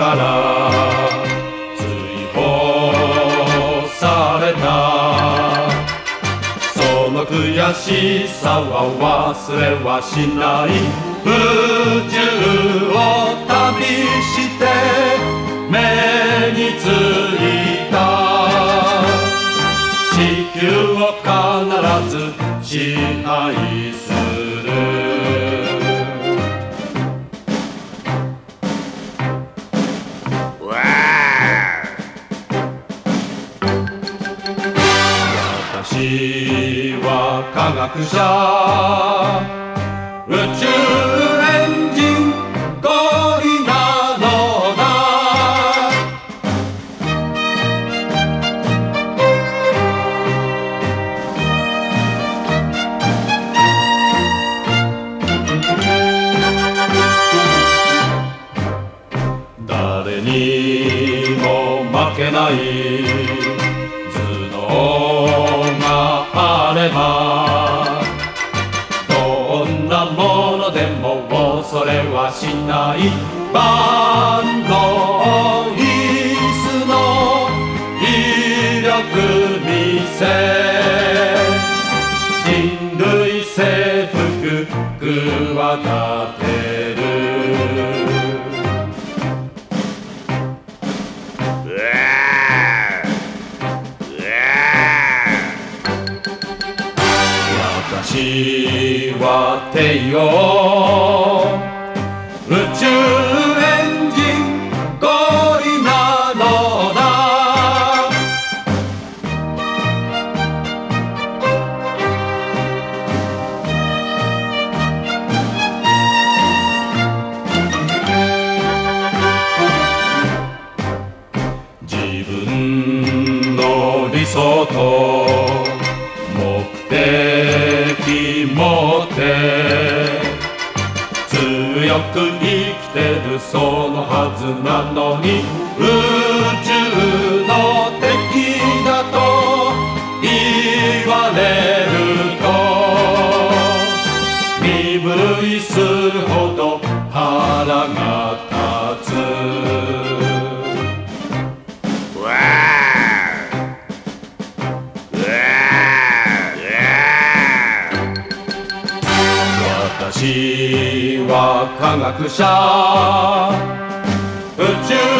から追放された。その悔しさは忘れはしない。宇宙を旅して目についた。地球を必ず支配私は科学者。宇宙エンジンゴリなのだ誰にも負けない。も恐れはしない。万能椅子の威力見せ。人類征服企て私は帝王宇宙エンジンゴリなのだ。自分の理想と持って。強く生きてるそのはずなのに宇宙の敵だと言われると身震いするほど腹が立つ。私は科学者。宇宙